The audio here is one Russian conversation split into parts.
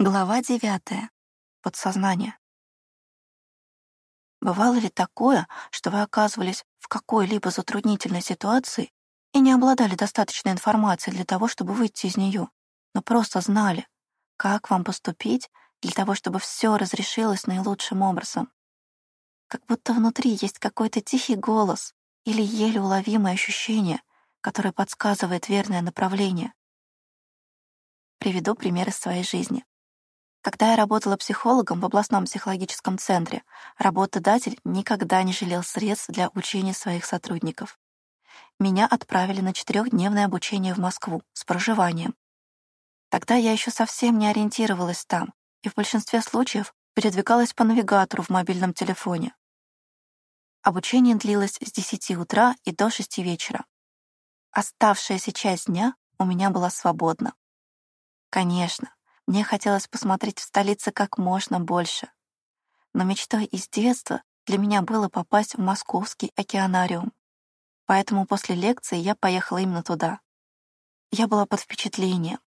Глава девятая. Подсознание. Бывало ли такое, что вы оказывались в какой-либо затруднительной ситуации и не обладали достаточной информацией для того, чтобы выйти из нее, но просто знали, как вам поступить для того, чтобы все разрешилось наилучшим образом? Как будто внутри есть какой-то тихий голос или еле уловимое ощущение, которое подсказывает верное направление. Приведу пример из своей жизни. Когда я работала психологом в областном психологическом центре, работодатель никогда не жалел средств для обучения своих сотрудников. Меня отправили на четырехдневное обучение в Москву с проживанием. Тогда я еще совсем не ориентировалась там и в большинстве случаев передвигалась по навигатору в мобильном телефоне. Обучение длилось с 10 утра и до 6 вечера. Оставшаяся часть дня у меня была свободна. Конечно, мне хотелось посмотреть в столице как можно больше. Но мечтой из детства для меня было попасть в московский океанариум. Поэтому после лекции я поехала именно туда. Я была под впечатлением,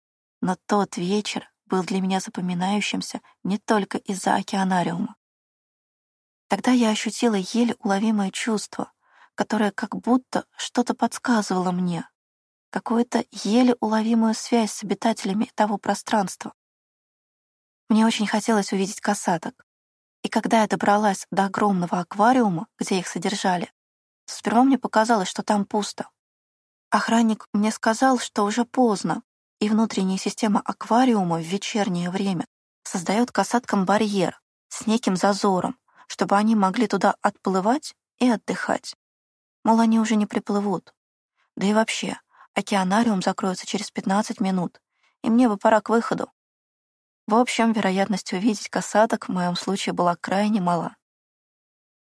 но тот вечер был для меня запоминающимся не только из-за океанариума. Тогда я ощутила еле уловимое чувство, которое как будто что-то подсказывало мне, какую-то еле уловимую связь с обитателями того пространства. Мне очень хотелось увидеть касаток. И когда я добралась до огромного аквариума, где их содержали, сперва мне показалось, что там пусто. Охранник мне сказал, что уже поздно, и внутренняя система аквариума в вечернее время создает касаткам барьер с неким зазором, чтобы они могли туда отплывать и отдыхать. Мол, они уже не приплывут. Да и вообще, океанариум закроется через 15 минут, и мне бы пора к выходу. В общем, вероятность увидеть касаток в моем случае была крайне мала.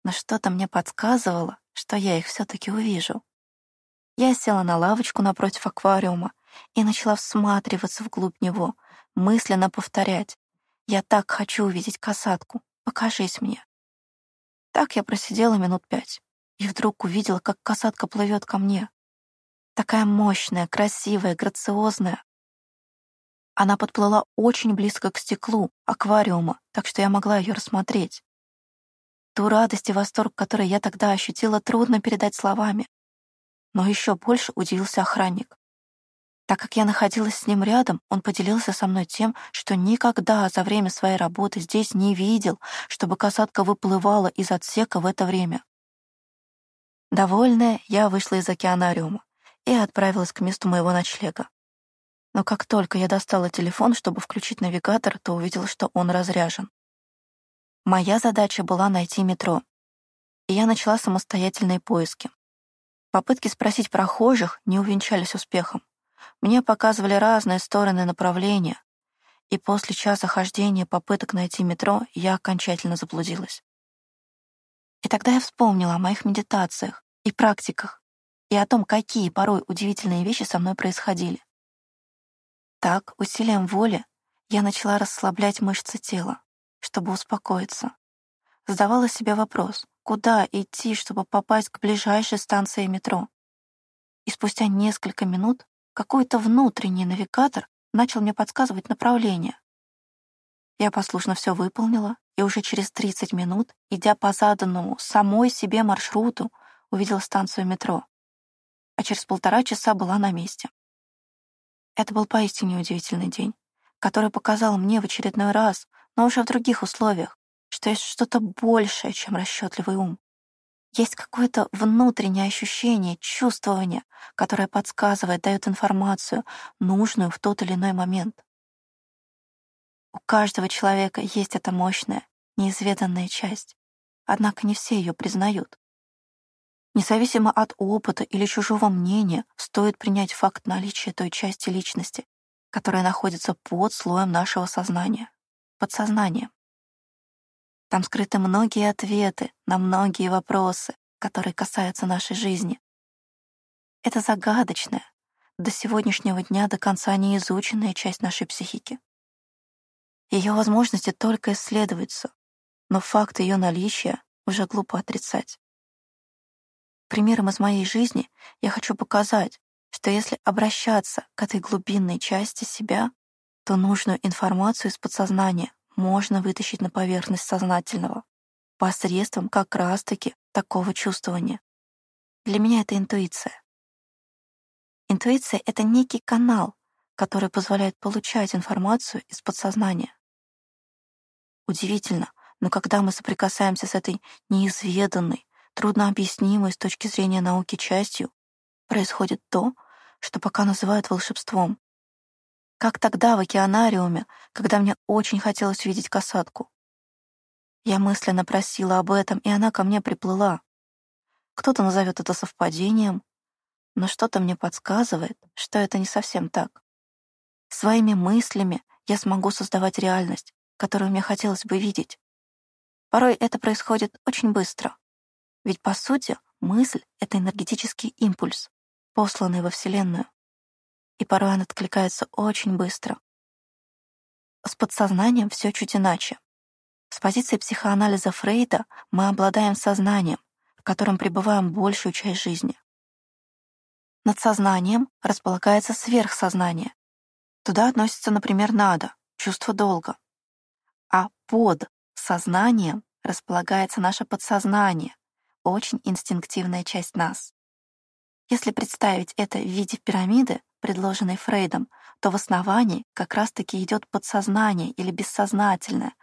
Но что-то мне подсказывало, что я их все таки увижу. Я села на лавочку напротив аквариума и начала всматриваться вглубь него, мысленно повторять «Я так хочу увидеть касатку, покажись мне». Так я просидела минут пять и вдруг увидела, как касатка плывет ко мне. Такая мощная, красивая, грациозная, она подплыла очень близко к стеклу аквариума, так что я могла ее рассмотреть. Ту радость и восторг, который я тогда ощутила, трудно передать словами. Но еще больше удивился охранник. Так как я находилась с ним рядом, он поделился со мной тем, что никогда за время своей работы здесь не видел, чтобы касатка выплывала из отсека в это время. Довольная, я вышла из океанариума и отправилась к месту моего ночлега. Но как только я достала телефон, чтобы включить навигатор, то увидела, что он разряжен. Моя задача была найти метро, и я начала самостоятельные поиски. Попытки спросить прохожих не увенчались успехом. Мне показывали разные стороны направления, и после часа хождения попыток найти метро я окончательно заблудилась. И тогда я вспомнила о моих медитациях и практиках, и о том, какие порой удивительные вещи со мной происходили. Так, усилием воли, я начала расслаблять мышцы тела, чтобы успокоиться. Задавала себе вопрос, куда идти, чтобы попасть к ближайшей станции метро. И спустя несколько минут какой-то внутренний навигатор начал мне подсказывать направление. Я послушно все выполнила, и уже через 30 минут, идя по заданному самой себе маршруту, увидела станцию метро. А через полтора часа была на месте. Это был поистине удивительный день, который показал мне в очередной раз, но уже в других условиях, что есть что-то большее, чем расчетливый ум. Есть какое-то внутреннее ощущение, чувствование, которое подсказывает, дает информацию, нужную в тот или иной момент. У каждого человека есть эта мощная, неизведанная часть, однако не все ее признают. Независимо от опыта или чужого мнения, стоит принять факт наличия той части личности, которая находится под слоем нашего сознания, подсознания. Там скрыты многие ответы на многие вопросы, которые касаются нашей жизни. Это загадочная, до сегодняшнего дня до конца не изученная часть нашей психики. Ее возможности только исследуются, но факт ее наличия уже глупо отрицать. Примером из моей жизни я хочу показать, что если обращаться к этой глубинной части себя, то нужную информацию из подсознания можно вытащить на поверхность сознательного посредством как раз-таки такого чувствования. Для меня это интуиция. Интуиция — это некий канал, который позволяет получать информацию из подсознания. Удивительно, но когда мы соприкасаемся с этой неизведанной, труднообъяснимой с точки зрения науки частью, происходит то, что пока называют волшебством. Как тогда в океанариуме, когда мне очень хотелось видеть касатку. Я мысленно просила об этом, и она ко мне приплыла. Кто-то назовет это совпадением, но что-то мне подсказывает, что это не совсем так. Своими мыслями я смогу создавать реальность, которую мне хотелось бы видеть. Порой это происходит очень быстро. Ведь, по сути, мысль — это энергетический импульс, посланный во Вселенную и порой он откликается очень быстро. С подсознанием все чуть иначе. С позиции психоанализа Фрейда мы обладаем сознанием, в котором пребываем большую часть жизни. Над сознанием располагается сверхсознание. Туда относится, например, надо, чувство долга. А под сознанием располагается наше подсознание, очень инстинктивная часть нас. Если представить это в виде пирамиды, предложенной Фрейдом, то в основании как раз-таки идет подсознание или бессознательное.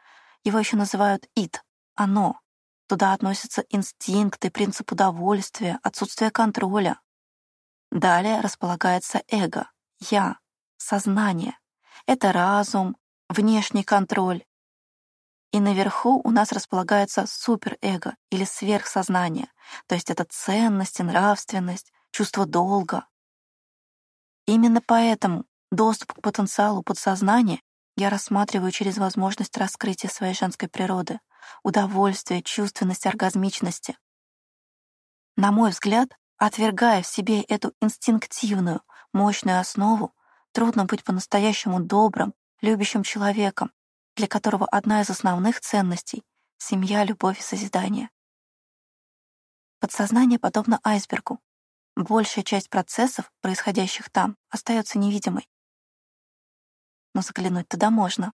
Его еще называют «ид» — «оно». Туда относятся инстинкты, принцип удовольствия, отсутствие контроля. Далее располагается эго, «я», сознание. Это разум, внешний контроль. И наверху у нас располагается суперэго или сверхсознание, то есть это ценность, нравственность, чувство долга, Именно поэтому доступ к потенциалу подсознания я рассматриваю через возможность раскрытия своей женской природы, удовольствия, чувственности, оргазмичности. На мой взгляд, отвергая в себе эту инстинктивную, мощную основу, трудно быть по-настоящему добрым, любящим человеком, для которого одна из основных ценностей — семья, любовь и созидание. Подсознание подобно айсбергу, большая часть процессов, происходящих там, остается невидимой. Но заглянуть туда можно.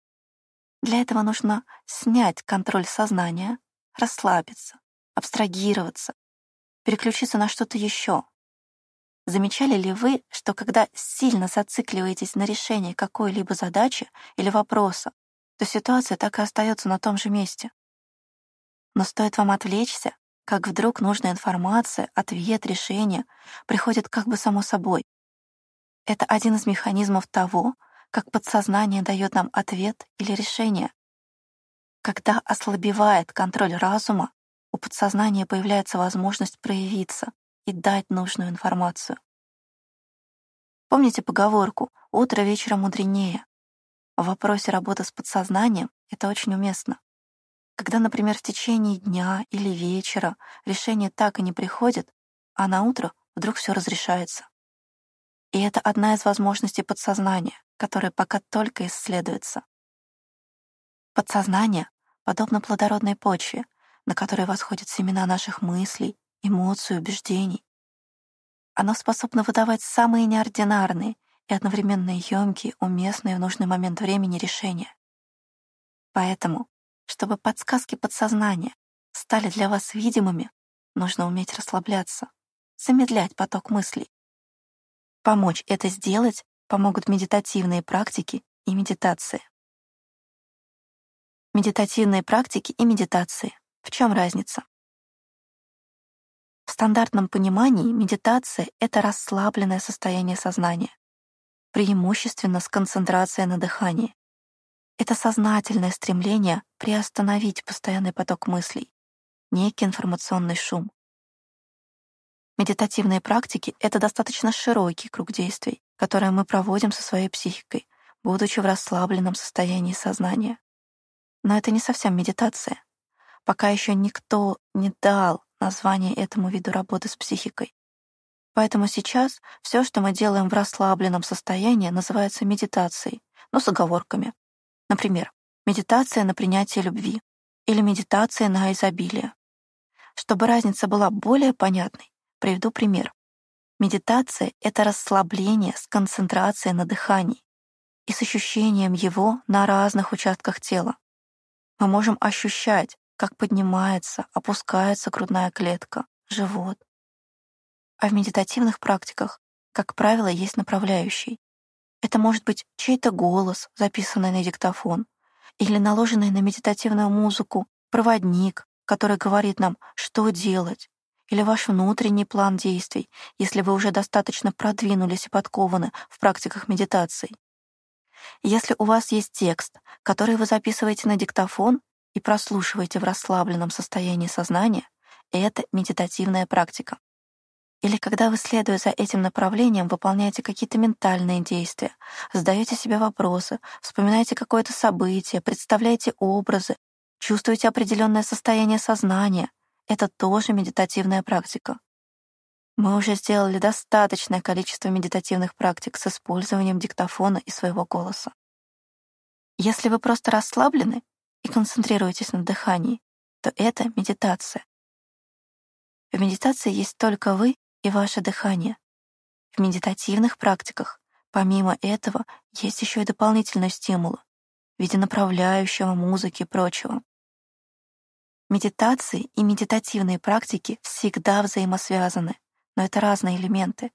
Для этого нужно снять контроль сознания, расслабиться, абстрагироваться, переключиться на что-то еще. Замечали ли вы, что когда сильно зацикливаетесь на решении какой-либо задачи или вопроса, то ситуация так и остается на том же месте? Но стоит вам отвлечься, как вдруг нужная информация, ответ, решение приходит как бы само собой. Это один из механизмов того, как подсознание дает нам ответ или решение. Когда ослабевает контроль разума, у подсознания появляется возможность проявиться и дать нужную информацию. Помните поговорку «утро вечера мудренее»? В вопросе работы с подсознанием это очень уместно. Когда, например, в течение дня или вечера решение так и не приходит, а на утро вдруг все разрешается. И это одна из возможностей подсознания, которая пока только исследуется. Подсознание подобно плодородной почве, на которой восходят семена наших мыслей, эмоций, убеждений. Оно способно выдавать самые неординарные и одновременно емкие, уместные в нужный момент времени решения. Поэтому чтобы подсказки подсознания стали для вас видимыми, нужно уметь расслабляться, замедлять поток мыслей. Помочь это сделать помогут медитативные практики и медитации. Медитативные практики и медитации. В чем разница? В стандартном понимании медитация — это расслабленное состояние сознания, преимущественно с концентрацией на дыхании. Это сознательное стремление приостановить постоянный поток мыслей, некий информационный шум. Медитативные практики — это достаточно широкий круг действий, которые мы проводим со своей психикой, будучи в расслабленном состоянии сознания. Но это не совсем медитация. Пока еще никто не дал название этому виду работы с психикой. Поэтому сейчас все, что мы делаем в расслабленном состоянии, называется медитацией, но с оговорками. Например, медитация на принятие любви или медитация на изобилие. Чтобы разница была более понятной, приведу пример. Медитация — это расслабление с концентрацией на дыхании. и с ощущением его на разных участках тела. Мы можем ощущать, как поднимается, опускается грудная клетка, живот. А в медитативных практиках, как правило, есть направляющий. Это может быть чей-то голос, записанный на диктофон, или наложенный на медитативную музыку проводник, который говорит нам, что делать, или ваш внутренний план действий, если вы уже достаточно продвинулись и подкованы в практиках медитации. Если у вас есть текст, который вы записываете на диктофон и прослушиваете в расслабленном состоянии сознания, это медитативная практика. Или когда вы, следуя за этим направлением, выполняете какие-то ментальные действия, задаете себе вопросы, вспоминаете какое-то событие, представляете образы, чувствуете определенное состояние сознания, это тоже медитативная практика. Мы уже сделали достаточное количество медитативных практик с использованием диктофона и своего голоса. Если вы просто расслаблены и концентрируетесь на дыхании, то это медитация. В медитации есть только вы и ваше дыхание. В медитативных практиках, помимо этого, есть еще и дополнительные стимулы в виде направляющего, музыки и прочего. Медитации и медитативные практики всегда взаимосвязаны, но это разные элементы.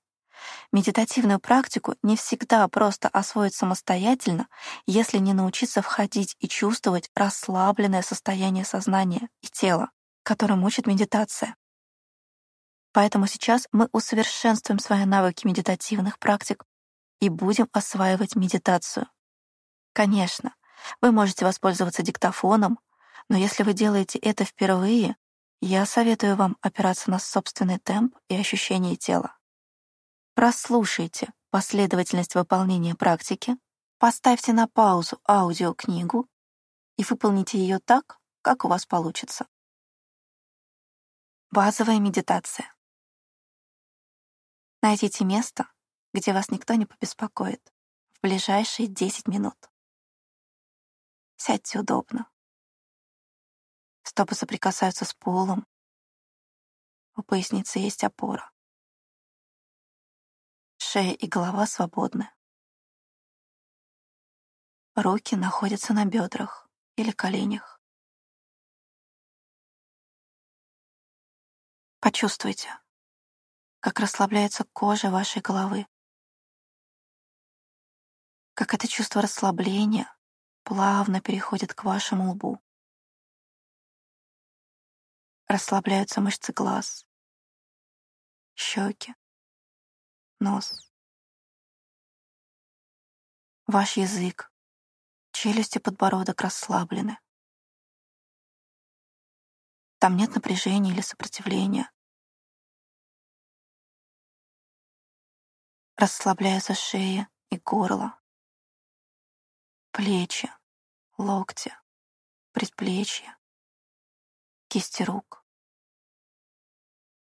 Медитативную практику не всегда просто освоить самостоятельно, если не научиться входить и чувствовать расслабленное состояние сознания и тела, которым учит медитация. Поэтому сейчас мы усовершенствуем свои навыки медитативных практик и будем осваивать медитацию. Конечно, вы можете воспользоваться диктофоном, но если вы делаете это впервые, я советую вам опираться на собственный темп и ощущение тела. Прослушайте последовательность выполнения практики, поставьте на паузу аудиокнигу и выполните ее так, как у вас получится. Базовая медитация. Найдите место, где вас никто не побеспокоит в ближайшие 10 минут. Сядьте удобно. Стопы соприкасаются с полом. У поясницы есть опора. Шея и голова свободны. Руки находятся на бедрах или коленях. Почувствуйте, как расслабляется кожа вашей головы. Как это чувство расслабления плавно переходит к вашему лбу. Расслабляются мышцы глаз, щеки, нос. Ваш язык, челюсти, подбородок расслаблены. Там нет напряжения или сопротивления. Расслабляется шея и горло, плечи, локти, предплечья, кисти рук,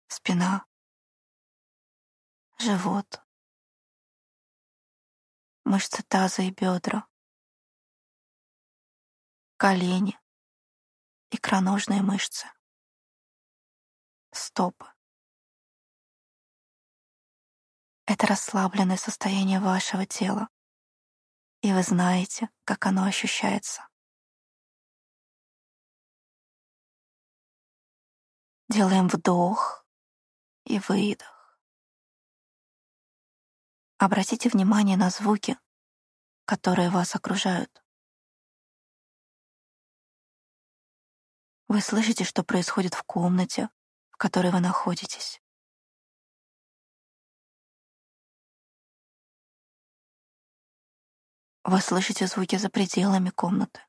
спина, живот, мышцы таза и бедра, колени, икроножные мышцы, стопы. Это расслабленное состояние вашего тела. И вы знаете, как оно ощущается. Делаем вдох и выдох. Обратите внимание на звуки, которые вас окружают. Вы слышите, что происходит в комнате, в которой вы находитесь. Вы слышите звуки за пределами комнаты.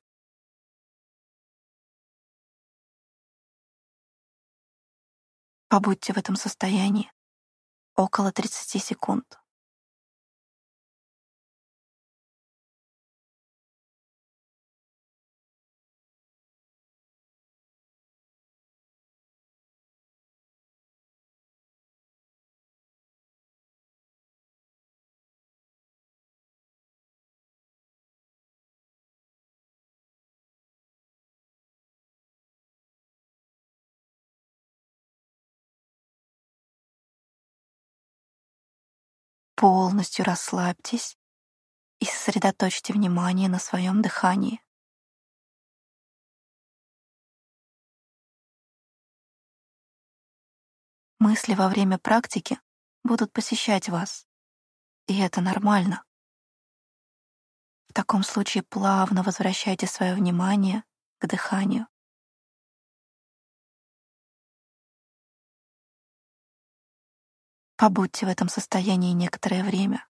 Побудьте в этом состоянии около 30 секунд. Полностью расслабьтесь и сосредоточьте внимание на своем дыхании. Мысли во время практики будут посещать вас, и это нормально. В таком случае плавно возвращайте свое внимание к дыханию. Побудьте в этом состоянии некоторое время.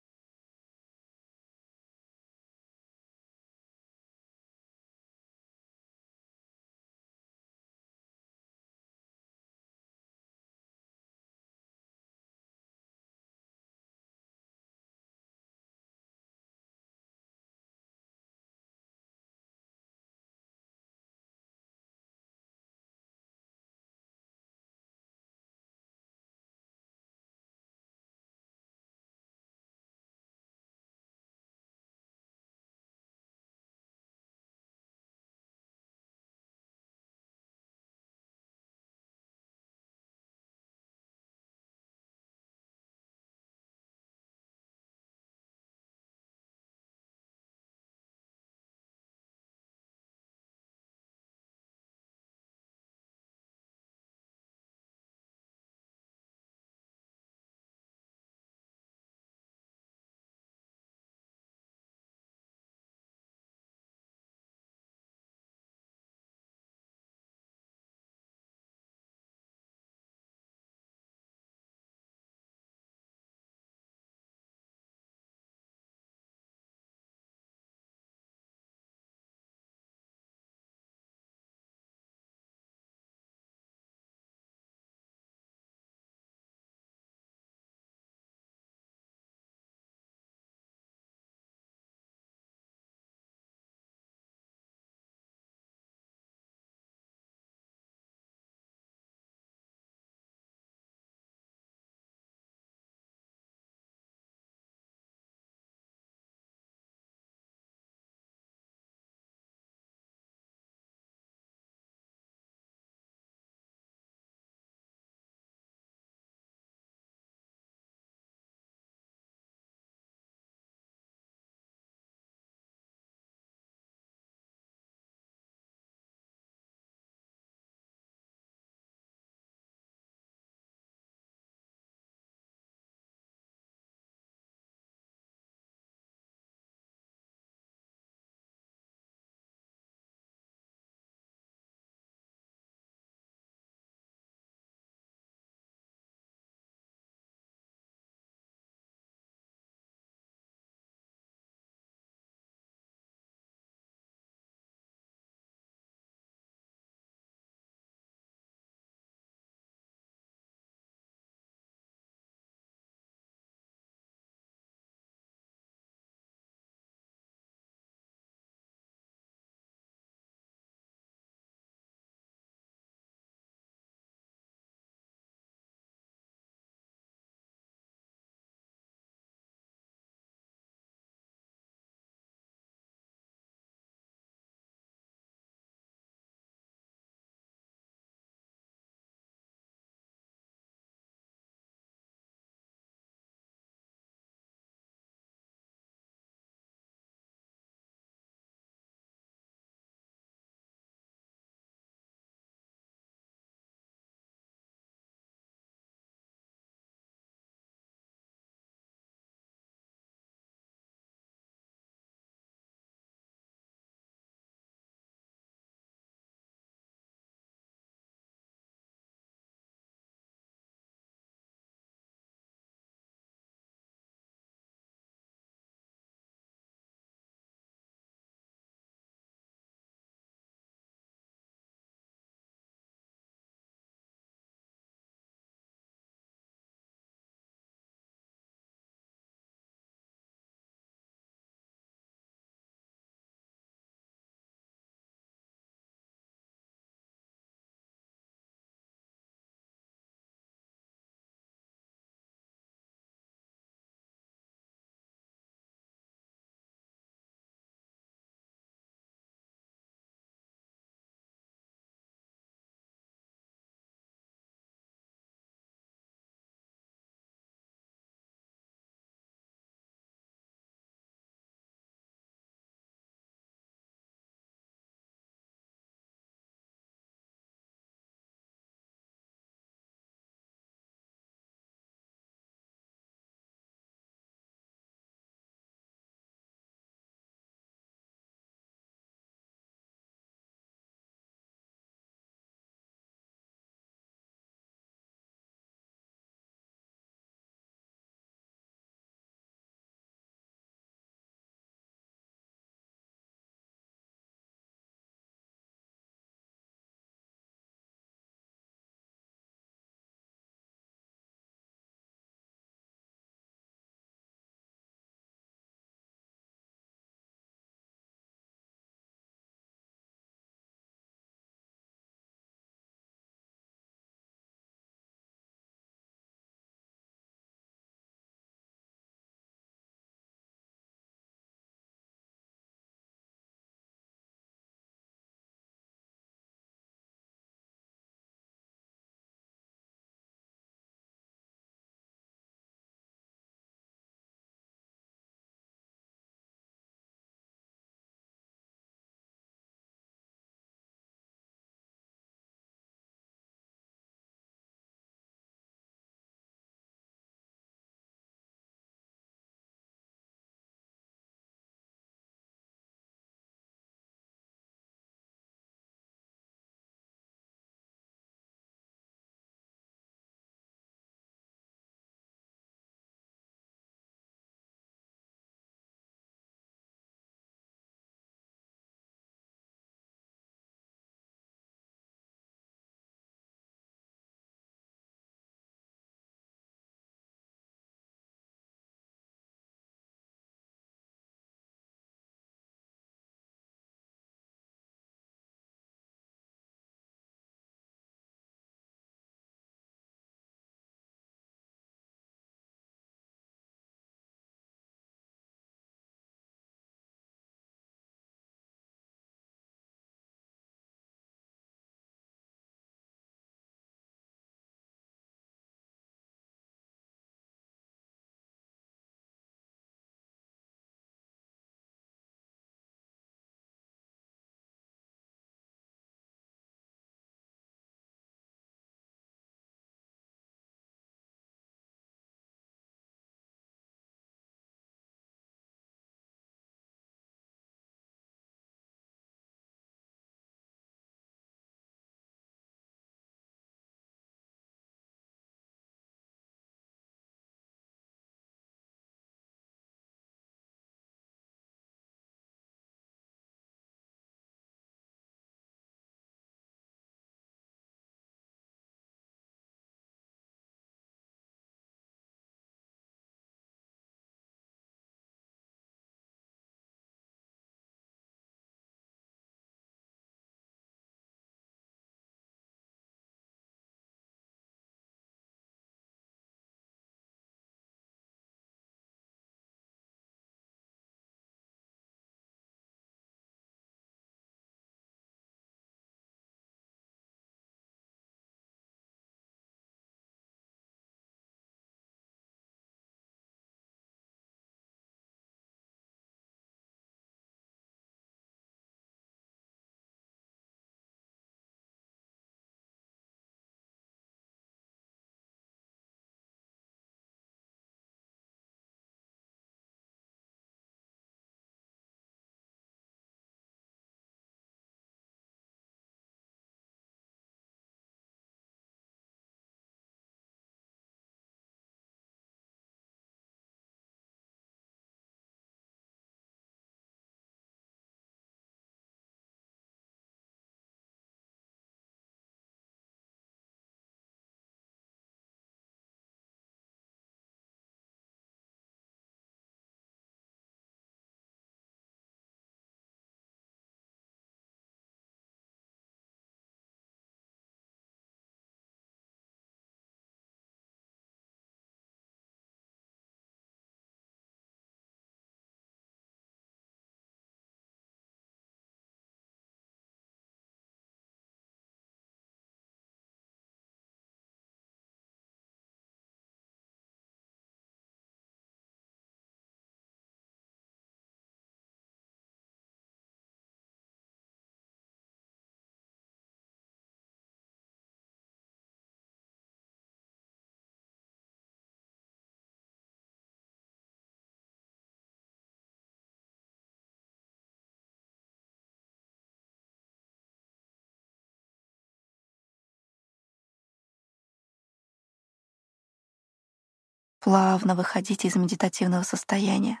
Плавно выходите из медитативного состояния.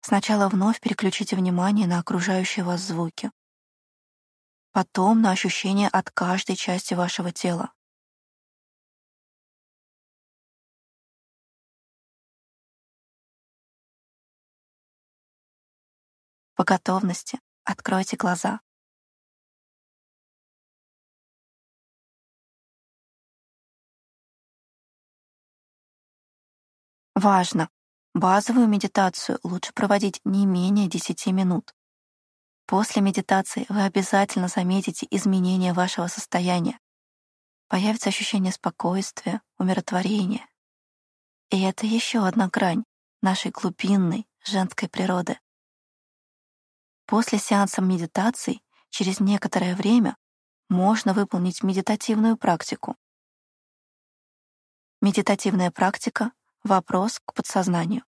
Сначала вновь переключите внимание на окружающие вас звуки. Потом на ощущения от каждой части вашего тела. По готовности откройте глаза. Важно! Базовую медитацию лучше проводить не менее 10 минут. После медитации вы обязательно заметите изменения вашего состояния. Появится ощущение спокойствия, умиротворения. И это еще одна грань нашей глубинной женской природы. После сеанса медитации через некоторое время можно выполнить медитативную практику. Медитативная практика — вопрос к подсознанию.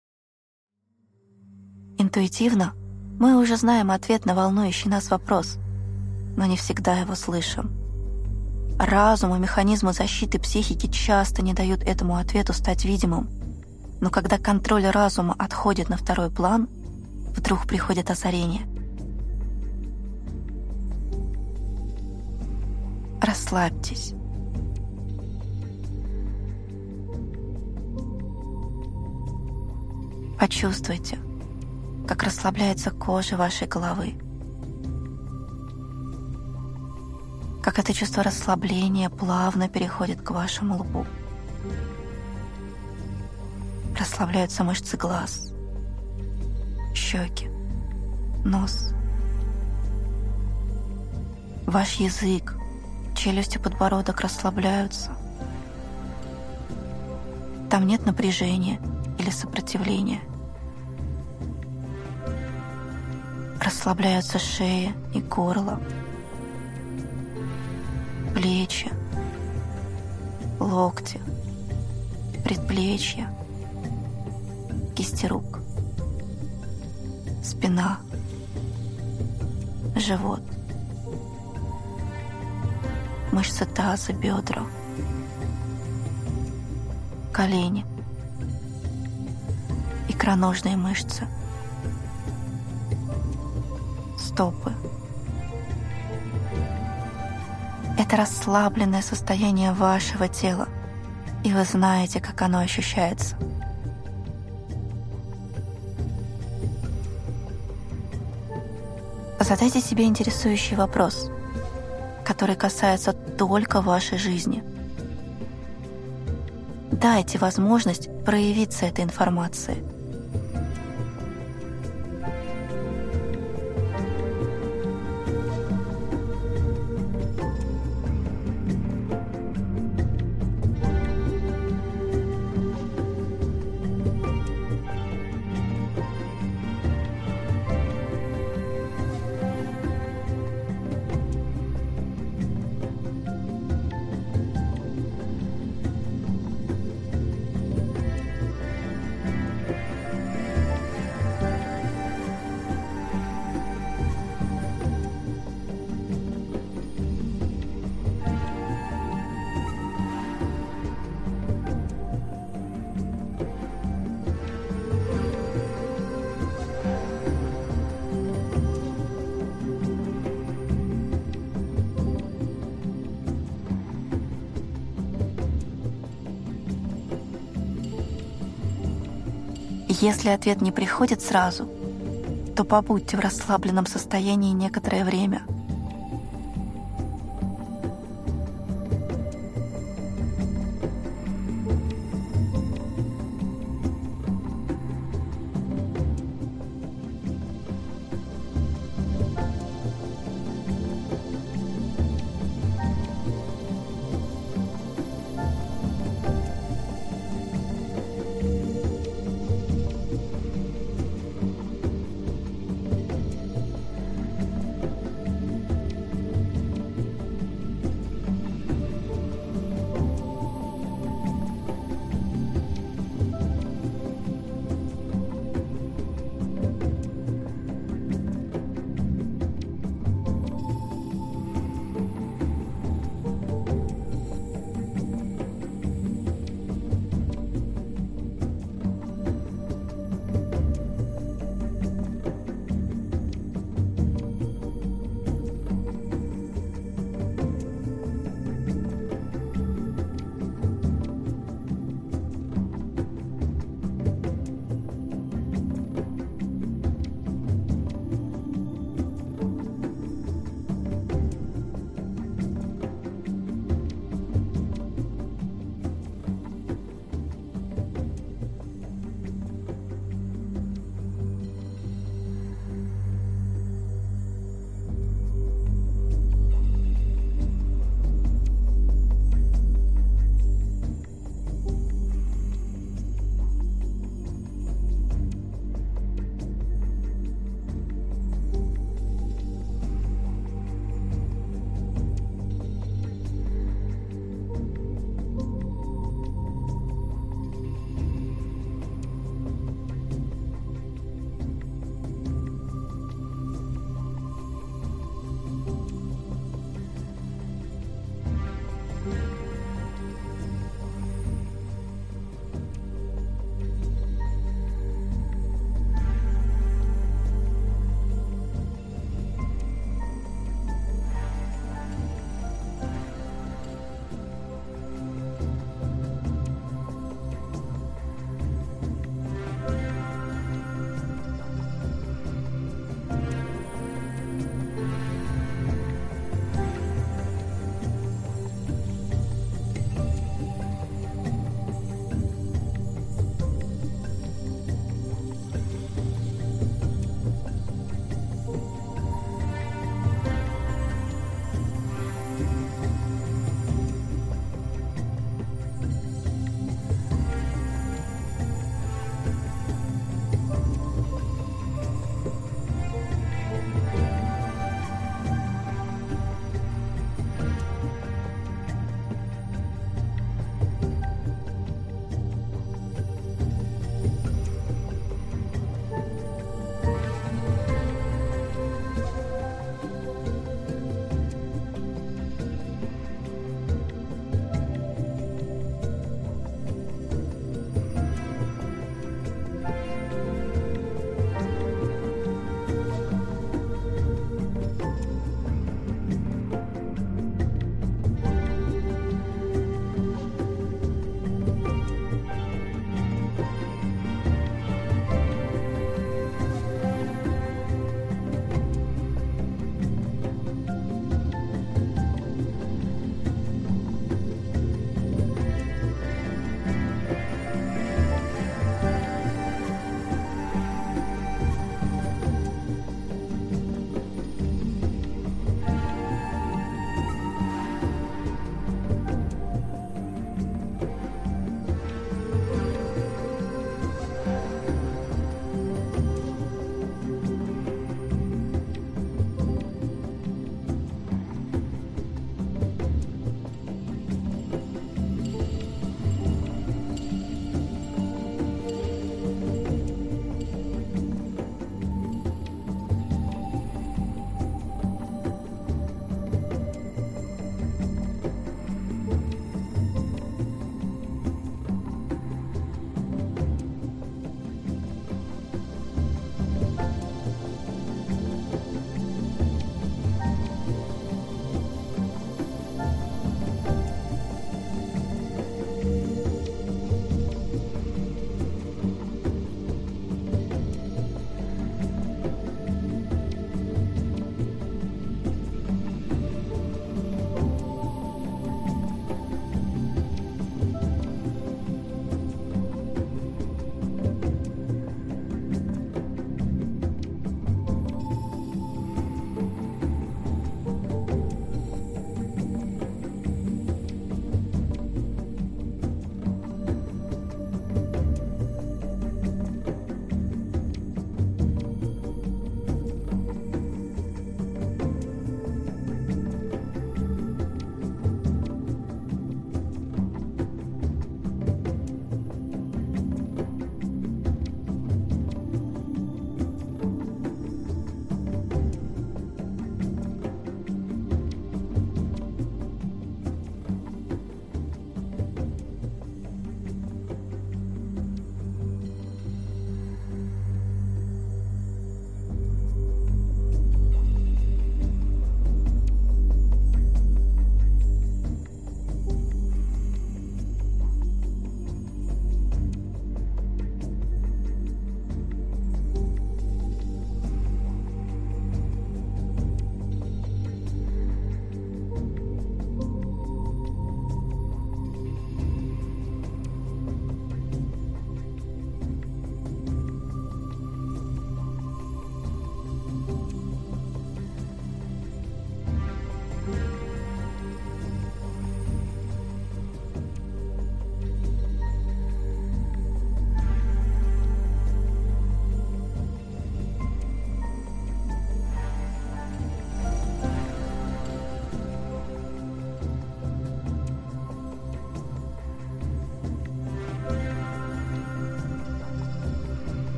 Интуитивно мы уже знаем ответ на волнующий нас вопрос, но не всегда его слышим. Разум и механизмы защиты психики часто не дают этому ответу стать видимым. Но когда контроль разума отходит на второй план, вдруг приходит озарение. Расслабьтесь. Почувствуйте, как расслабляется кожа вашей головы. Как это чувство расслабления плавно переходит к вашему лбу. Расслабляются мышцы глаз, щеки, нос. Ваш язык челюсть и подбородок расслабляются. Там нет напряжения или сопротивления. Расслабляются шея и горло, плечи, локти, предплечья, кисти рук, спина, живот мышцы таза, бедра, колени, икроножные мышцы, стопы. Это расслабленное состояние вашего тела, и вы знаете, как оно ощущается. Задайте себе интересующий вопрос — которые касаются только вашей жизни. Дайте возможность проявиться этой информации – Если ответ не приходит сразу, то побудьте в расслабленном состоянии некоторое время –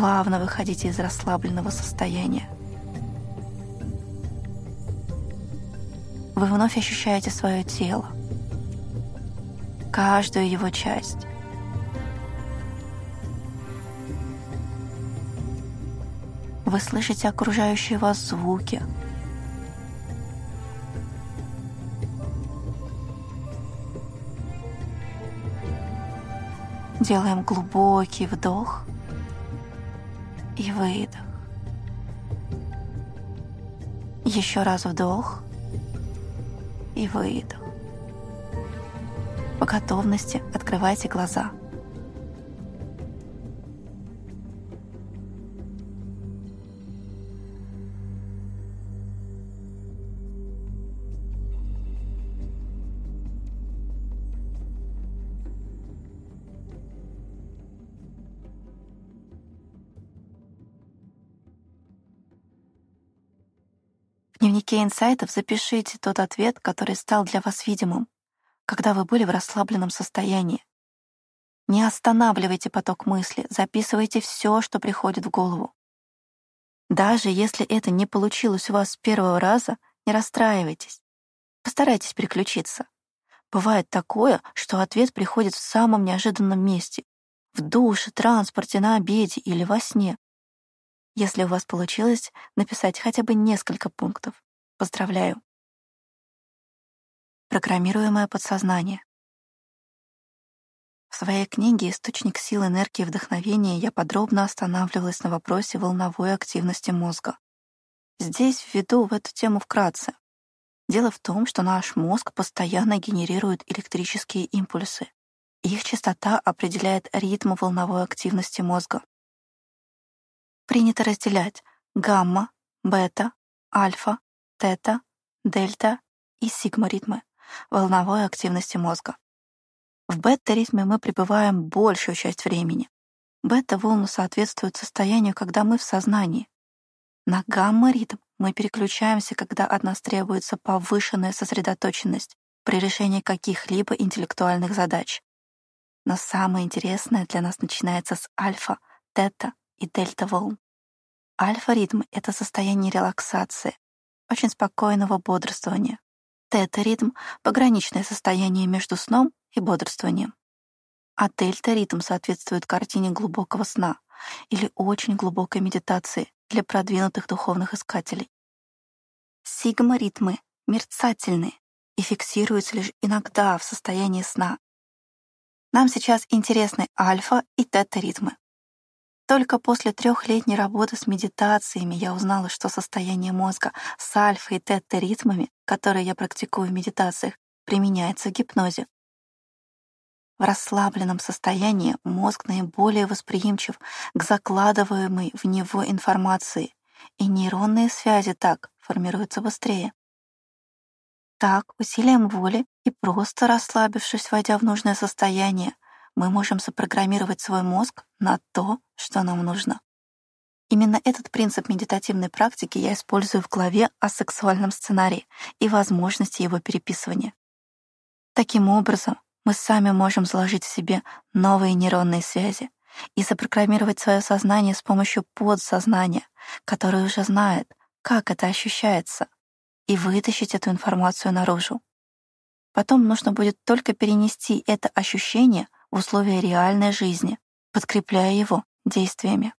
плавно выходите из расслабленного состояния. Вы вновь ощущаете свое тело, каждую его часть. Вы слышите окружающие вас звуки. Делаем глубокий вдох и выдох. Еще раз вдох и выдох. По готовности открывайте глаза. Дневнике инсайтов запишите тот ответ, который стал для вас видимым, когда вы были в расслабленном состоянии. Не останавливайте поток мысли, записывайте все, что приходит в голову. Даже если это не получилось у вас с первого раза, не расстраивайтесь. Постарайтесь переключиться. Бывает такое, что ответ приходит в самом неожиданном месте — в душе, транспорте, на обеде или во сне. Если у вас получилось написать хотя бы несколько пунктов, поздравляю. Программируемое подсознание. В своей книге «Источник сил, энергии и вдохновения» я подробно останавливалась на вопросе волновой активности мозга. Здесь введу в эту тему вкратце. Дело в том, что наш мозг постоянно генерирует электрические импульсы. Их частота определяет ритм волновой активности мозга принято разделять гамма, бета, альфа, тета, дельта и сигма ритмы волновой активности мозга. В бета-ритме мы пребываем большую часть времени. Бета-волны соответствуют состоянию, когда мы в сознании. На гамма-ритм мы переключаемся, когда от нас требуется повышенная сосредоточенность при решении каких-либо интеллектуальных задач. Но самое интересное для нас начинается с альфа, тета и дельта-волн. Альфа-ритм — это состояние релаксации, очень спокойного бодрствования. Тета-ритм — пограничное состояние между сном и бодрствованием. А дельта-ритм соответствует картине глубокого сна или очень глубокой медитации для продвинутых духовных искателей. Сигма-ритмы мерцательные и фиксируются лишь иногда в состоянии сна. Нам сейчас интересны альфа и тета-ритмы. Только после трехлетней работы с медитациями я узнала, что состояние мозга с альфа и тета-ритмами, которые я практикую в медитациях, применяется в гипнозе. В расслабленном состоянии мозг наиболее восприимчив к закладываемой в него информации, и нейронные связи так формируются быстрее. Так, усилием воли и просто расслабившись, войдя в нужное состояние, мы можем запрограммировать свой мозг на то, что нам нужно. Именно этот принцип медитативной практики я использую в главе о сексуальном сценарии и возможности его переписывания. Таким образом, мы сами можем заложить в себе новые нейронные связи и запрограммировать свое сознание с помощью подсознания, которое уже знает, как это ощущается, и вытащить эту информацию наружу. Потом нужно будет только перенести это ощущение условия реальной жизни, подкрепляя его действиями.